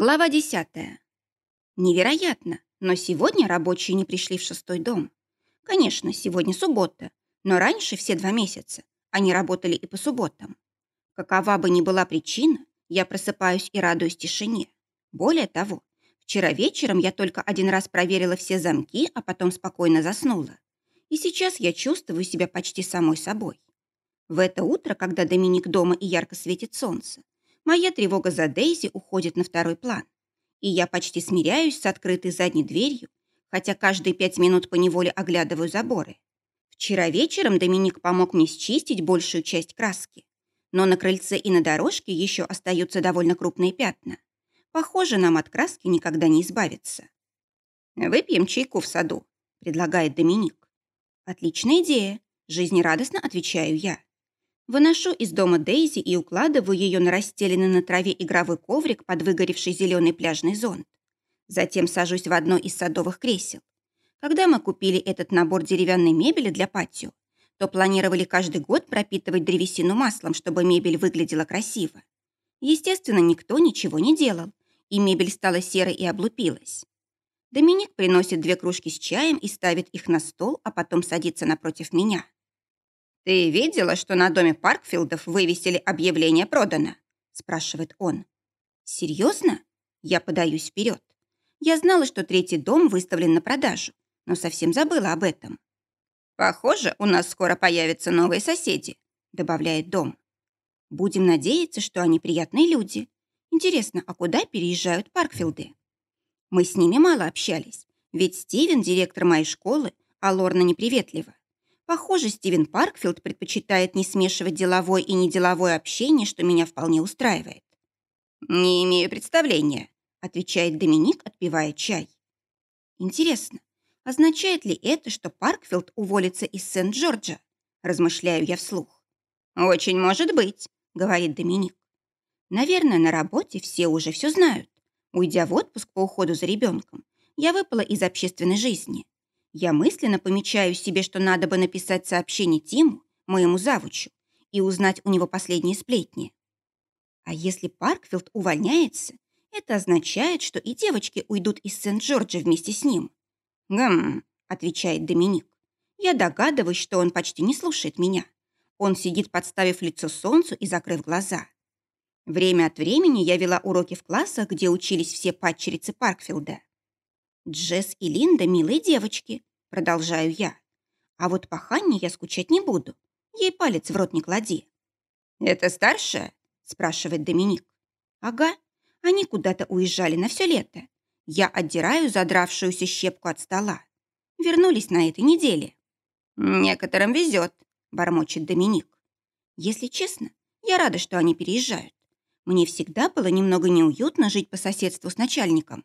Глава десятая. Невероятно, но сегодня рабочие не пришли в шестой дом. Конечно, сегодня суббота, но раньше все два месяца они работали и по субботам. Какова бы ни была причина, я просыпаюсь и радуюсь тишине. Более того, вчера вечером я только один раз проверила все замки, а потом спокойно заснула. И сейчас я чувствую себя почти самой собой. В это утро, когда Доминик дома и ярко светит солнце, моя тревога за Дейзи уходит на второй план. И я почти смиряюсь с открытой задней дверью, хотя каждые пять минут поневоле оглядываю заборы. Вчера вечером Доминик помог мне счистить большую часть краски. Но на крыльце и на дорожке еще остаются довольно крупные пятна. Похоже, нам от краски никогда не избавиться. «Выпьем чайку в саду», — предлагает Доминик. «Отличная идея», — жизнерадостно отвечаю я. Выношу из дома Дейзи и укладываю ее на расстеленный на траве игровой коврик под выгоревший зеленый пляжный зонт. Затем сажусь в одно из садовых кресел. Когда мы купили этот набор деревянной мебели для патио, то планировали каждый год пропитывать древесину маслом, чтобы мебель выглядела красиво. Естественно, никто ничего не делал, и мебель стала серой и облупилась. Доминик приносит две кружки с чаем и ставит их на стол, а потом садится напротив меня. «Ты видела, что на доме Паркфилдов вывесили объявление «Продано»?» спрашивает он. «Серьезно?» Я подаюсь вперед. Я знала, что третий дом выставлен на продажу, но совсем забыла об этом. «Похоже, у нас скоро появятся новые соседи», добавляет дом. «Будем надеяться, что они приятные люди. Интересно, а куда переезжают Паркфилды?» Мы с ними мало общались, ведь Стивен – директор моей школы, а Лорна неприветлива. Похоже, Стивен Паркфилд предпочитает не смешивать деловое и неделовое общение, что меня вполне устраивает. «Не имею представления», — отвечает Доминик, отпивая чай. «Интересно, означает ли это, что Паркфилд уволится из Сент-Джорджа?» Размышляю я вслух. «Очень может быть», — говорит Доминик. «Наверное, на работе все уже все знают. Уйдя в отпуск по уходу за ребенком, я выпала из общественной жизни. Я мысленно помечаю себе, что надо бы написать сообщение Тиму, моему завучу, и узнать у него последние сплетни. А если Паркфилд увольняется, это означает, что и девочки уйдут из Сент-Джорджа вместе с ним. «Гм», — отвечает Доминик. Я догадываюсь, что он почти не слушает меня. Он сидит, подставив лицо солнцу и закрыв глаза. Время от времени я вела уроки в классах, где учились все падчерицы Паркфилда. Джесс и Линда – милые девочки, продолжаю я. А вот по Ханне я скучать не буду. Ей палец в рот не клади. «Это старшая?» – спрашивает Доминик. «Ага. Они куда-то уезжали на все лето. Я отдираю задравшуюся щепку от стола. Вернулись на этой неделе». «Некоторым везет», – бормочет Доминик. «Если честно, я рада, что они переезжают. Мне всегда было немного неуютно жить по соседству с начальником».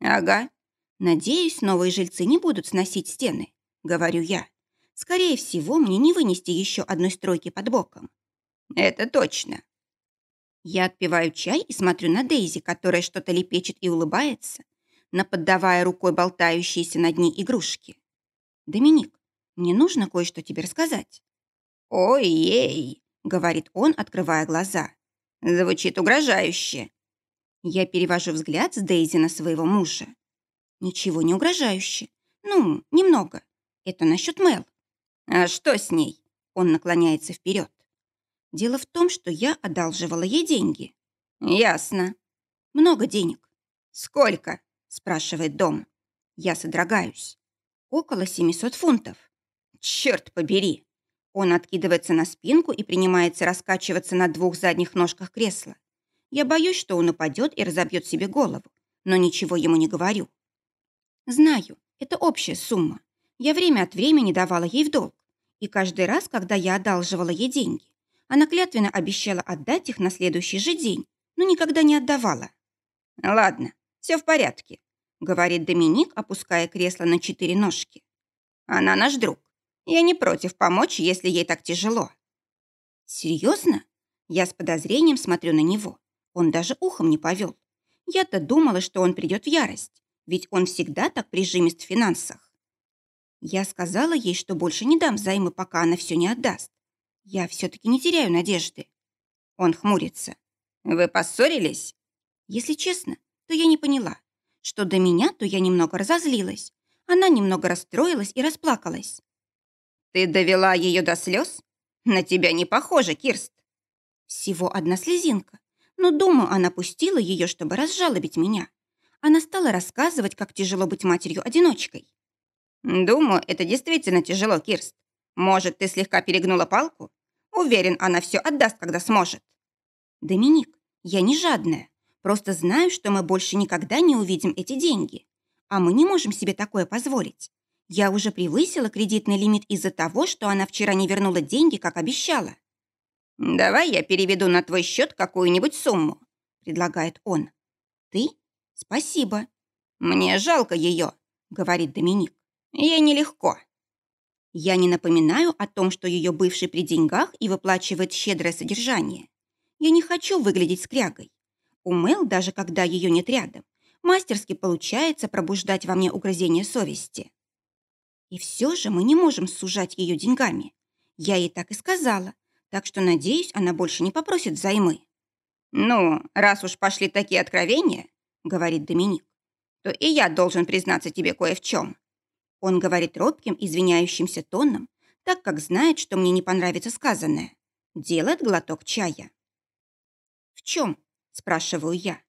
«Ага, «Надеюсь, новые жильцы не будут сносить стены», — говорю я. «Скорее всего, мне не вынести еще одной стройки под боком». «Это точно». Я отпиваю чай и смотрю на Дейзи, которая что-то лепечет и улыбается, наподдавая рукой болтающиеся над ней игрушки. «Доминик, мне нужно кое-что тебе рассказать». «Ой-ей», — говорит он, открывая глаза. Звучит угрожающе. Я перевожу взгляд с Дейзи на своего мужа. Ничего не угрожающе. Ну, немного. Это насчет Мел. А что с ней? Он наклоняется вперед. Дело в том, что я одалживала ей деньги. Ясно. Много денег. Сколько? Спрашивает дом. Я содрогаюсь. Около 700 фунтов. Черт побери. Он откидывается на спинку и принимается раскачиваться на двух задних ножках кресла. Я боюсь, что он упадет и разобьет себе голову, но ничего ему не говорю. Знаю, это общая сумма. Я время от времени давала ей в долг. И каждый раз, когда я одалживала ей деньги, она клятвенно обещала отдать их на следующий же день, но никогда не отдавала. «Ладно, все в порядке», — говорит Доминик, опуская кресло на четыре ножки. «Она наш друг. Я не против помочь, если ей так тяжело». «Серьезно?» Я с подозрением смотрю на него. Он даже ухом не повел. Я-то думала, что он придет в ярость ведь он всегда так прижимист в финансах. Я сказала ей, что больше не дам займы, пока она все не отдаст. Я все-таки не теряю надежды. Он хмурится. Вы поссорились? Если честно, то я не поняла. Что до меня, то я немного разозлилась. Она немного расстроилась и расплакалась. «Ты довела ее до слез? На тебя не похоже, Кирст». Всего одна слезинка. Но, думаю, она пустила ее, чтобы разжалобить меня. Она стала рассказывать, как тяжело быть матерью-одиночкой. «Думаю, это действительно тяжело, Кирст. Может, ты слегка перегнула палку? Уверен, она все отдаст, когда сможет». «Доминик, я не жадная. Просто знаю, что мы больше никогда не увидим эти деньги. А мы не можем себе такое позволить. Я уже превысила кредитный лимит из-за того, что она вчера не вернула деньги, как обещала». «Давай я переведу на твой счет какую-нибудь сумму», — предлагает он. «Ты? Спасибо». «Мне жалко ее», — говорит Доминик. «Ей нелегко». Я не напоминаю о том, что ее бывший при деньгах и выплачивает щедрое содержание. Я не хочу выглядеть скрягой. У Мел, даже когда ее нет рядом, мастерски получается пробуждать во мне угрызение совести. И все же мы не можем сужать ее деньгами. Я ей так и сказала, так что, надеюсь, она больше не попросит взаймы. «Ну, раз уж пошли такие откровения, — говорит Доминик, — то и я должен признаться тебе кое в чем. Он говорит робким, извиняющимся тоном, так как знает, что мне не понравится сказанное. Делает глоток чая. «В чем?» – спрашиваю я.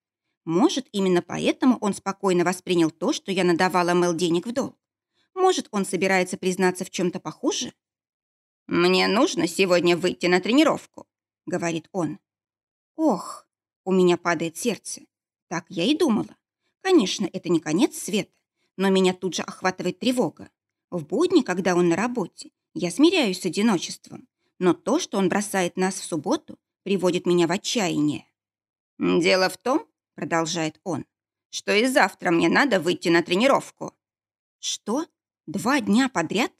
Может, именно поэтому он спокойно воспринял то, что я надавала Мэл денег в долг. Может, он собирается признаться в чем-то похуже? «Мне нужно сегодня выйти на тренировку», — говорит он. «Ох, у меня падает сердце. Так я и думала. Конечно, это не конец света, но меня тут же охватывает тревога. В будни, когда он на работе, я смиряюсь с одиночеством, но то, что он бросает нас в субботу, приводит меня в отчаяние. «Дело в том, — продолжает он, — что и завтра мне надо выйти на тренировку». «Что? Два дня подряд?»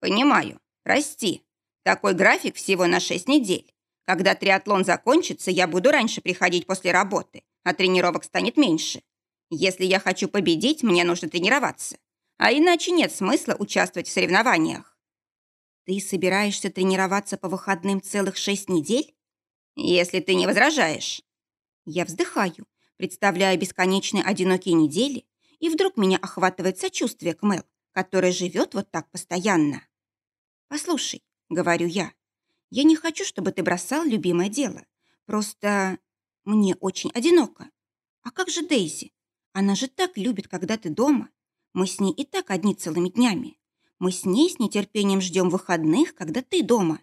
«Понимаю. Прости, такой график всего на шесть недель. Когда триатлон закончится, я буду раньше приходить после работы, а тренировок станет меньше. Если я хочу победить, мне нужно тренироваться. А иначе нет смысла участвовать в соревнованиях. Ты собираешься тренироваться по выходным целых шесть недель? Если ты не возражаешь. Я вздыхаю, представляю бесконечные одинокие недели, и вдруг меня охватывает сочувствие к Мел, которая живет вот так постоянно. «Послушай», — говорю я, — «я не хочу, чтобы ты бросал любимое дело. Просто мне очень одиноко. А как же Дейзи? Она же так любит, когда ты дома. Мы с ней и так одни целыми днями. Мы с ней с нетерпением ждем выходных, когда ты дома».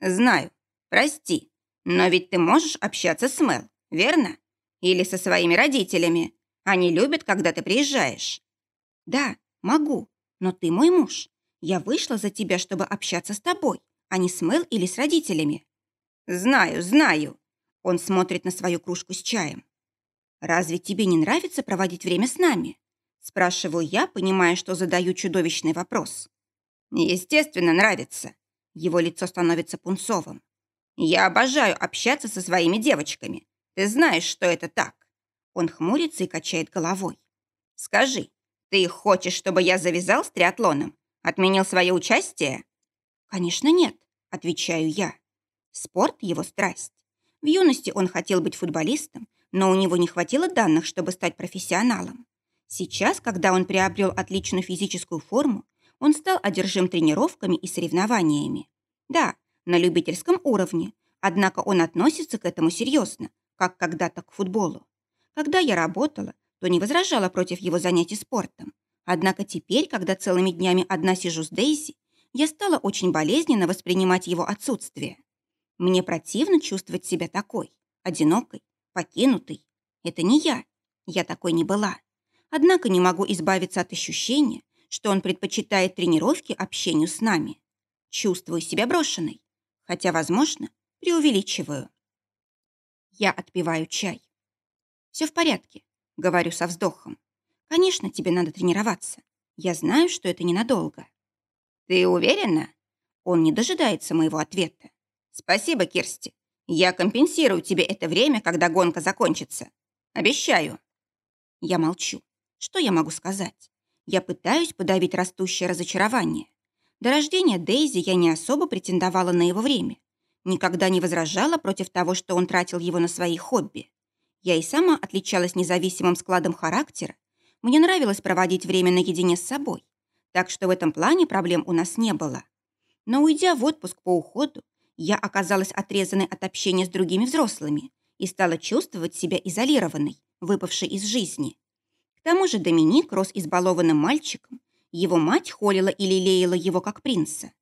«Знаю. Прости. Но ведь ты можешь общаться с Мел, верно? Или со своими родителями. Они любят, когда ты приезжаешь». «Да, могу. Но ты мой муж. Я вышла за тебя, чтобы общаться с тобой, а не с Мэл или с родителями». «Знаю, знаю». Он смотрит на свою кружку с чаем. «Разве тебе не нравится проводить время с нами?» Спрашиваю я, понимая, что задаю чудовищный вопрос. «Естественно, нравится». Его лицо становится пунцовым. «Я обожаю общаться со своими девочками. Ты знаешь, что это так». Он хмурится и качает головой. «Скажи, ты хочешь, чтобы я завязал с триатлоном? Отменил свое участие? Конечно, нет, отвечаю я. Спорт – его страсть. В юности он хотел быть футболистом, но у него не хватило данных, чтобы стать профессионалом. Сейчас, когда он приобрел отличную физическую форму, он стал одержим тренировками и соревнованиями. Да, на любительском уровне, однако он относится к этому серьезно, как когда-то к футболу. Когда я работала, то не возражала против его занятий спортом. Однако теперь, когда целыми днями одна сижу с Дейзи, я стала очень болезненно воспринимать его отсутствие. Мне противно чувствовать себя такой, одинокой, покинутой. Это не я. Я такой не была. Однако не могу избавиться от ощущения, что он предпочитает тренировки общению с нами. Чувствую себя брошенной, хотя, возможно, преувеличиваю. Я отпиваю чай. «Все в порядке», — говорю со вздохом. Конечно, тебе надо тренироваться. Я знаю, что это ненадолго. Ты уверена? Он не дожидается моего ответа. Спасибо, Кирсти. Я компенсирую тебе это время, когда гонка закончится. Обещаю. Я молчу. Что я могу сказать? Я пытаюсь подавить растущее разочарование. До рождения Дейзи я не особо претендовала на его время. Никогда не возражала против того, что он тратил его на свои хобби. Я и сама отличалась независимым складом характера. Мне нравилось проводить время наедине с собой. Так что в этом плане проблем у нас не было. Но уйдя в отпуск по уходу, я оказалась отрезанной от общения с другими взрослыми и стала чувствовать себя изолированной, выпавшей из жизни. К тому же Доминик рос избалованным мальчиком, его мать холила и лелеяла его как принца.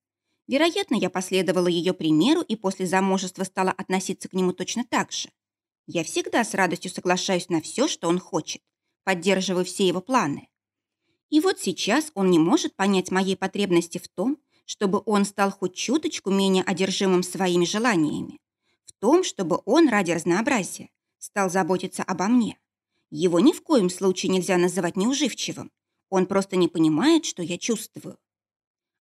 Вероятно, я последовала ее примеру и после замужества стала относиться к нему точно так же. Я всегда с радостью соглашаюсь на все, что он хочет, поддерживаю все его планы. И вот сейчас он не может понять моей потребности в том, чтобы он стал хоть чуточку менее одержимым своими желаниями, в том, чтобы он ради разнообразия стал заботиться обо мне. Его ни в коем случае нельзя называть неуживчивым. Он просто не понимает, что я чувствую.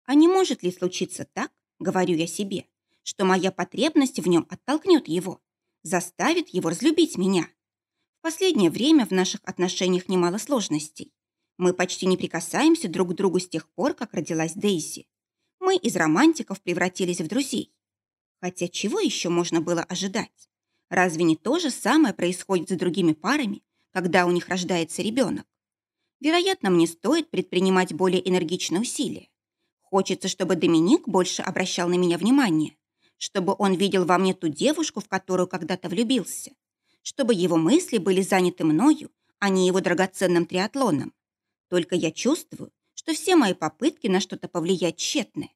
А не может ли случиться так, говорю я себе, что моя потребность в нем оттолкнет его, заставит его разлюбить меня? В последнее время в наших отношениях немало сложностей. Мы почти не прикасаемся друг к другу с тех пор, как родилась Дейзи. Мы из романтиков превратились в друзей. Хотя чего еще можно было ожидать? Разве не то же самое происходит с другими парами, когда у них рождается ребенок? Вероятно, мне стоит предпринимать более энергичные усилия. Хочется, чтобы Доминик больше обращал на меня внимание, чтобы он видел во мне ту девушку, в которую когда-то влюбился, чтобы его мысли были заняты мною, а не его драгоценным триатлоном. Только я чувствую, что все мои попытки на что-то повлиять тщетны.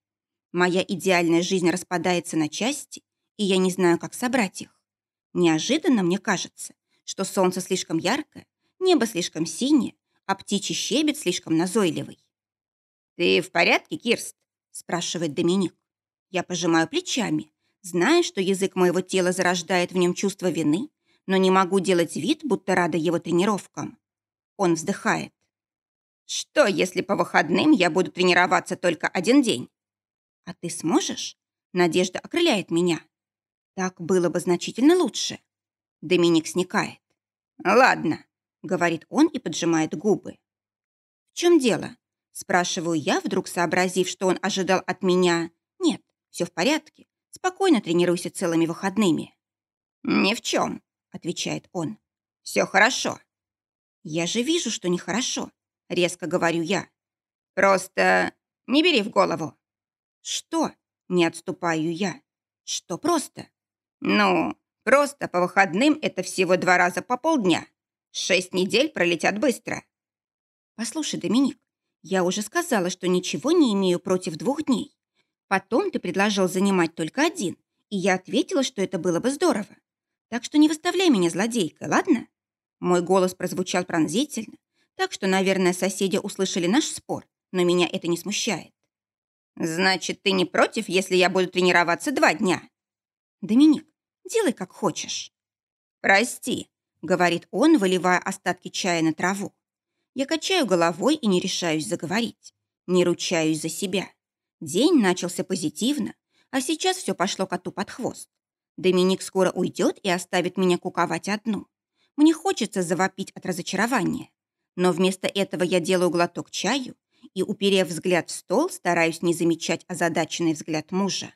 Моя идеальная жизнь распадается на части, и я не знаю, как собрать их. Неожиданно мне кажется, что солнце слишком яркое, небо слишком синее, а птичий щебет слишком назойливый. «Ты в порядке, Кирст?» – спрашивает Доминик. Я пожимаю плечами, зная, что язык моего тела зарождает в нем чувство вины, но не могу делать вид, будто рада его тренировкам. Он вздыхает. Что, если по выходным я буду тренироваться только один день? А ты сможешь? Надежда окрыляет меня. Так было бы значительно лучше. Доминик сникает. Ладно, говорит он и поджимает губы. В чем дело? Спрашиваю я, вдруг сообразив, что он ожидал от меня. Нет, все в порядке. Спокойно тренируйся целыми выходными. Ни в чем, отвечает он. Все хорошо. Я же вижу, что нехорошо. — резко говорю я. «Просто не бери в голову». «Что?» — не отступаю я. «Что просто?» «Ну, просто по выходным это всего два раза по полдня. Шесть недель пролетят быстро». «Послушай, Доминик, я уже сказала, что ничего не имею против двух дней. Потом ты предложил занимать только один, и я ответила, что это было бы здорово. Так что не выставляй меня злодейкой, ладно?» Мой голос прозвучал пронзительно, так что, наверное, соседи услышали наш спор, но меня это не смущает. «Значит, ты не против, если я буду тренироваться два дня?» «Доминик, делай как хочешь». «Прости», — говорит он, выливая остатки чая на траву. Я качаю головой и не решаюсь заговорить. Не ручаюсь за себя. День начался позитивно, а сейчас все пошло коту под хвост. Доминик скоро уйдет и оставит меня куковать одну. Мне хочется завопить от разочарования. Но вместо этого я делаю глоток чаю и, уперев взгляд в стол, стараюсь не замечать озадаченный взгляд мужа.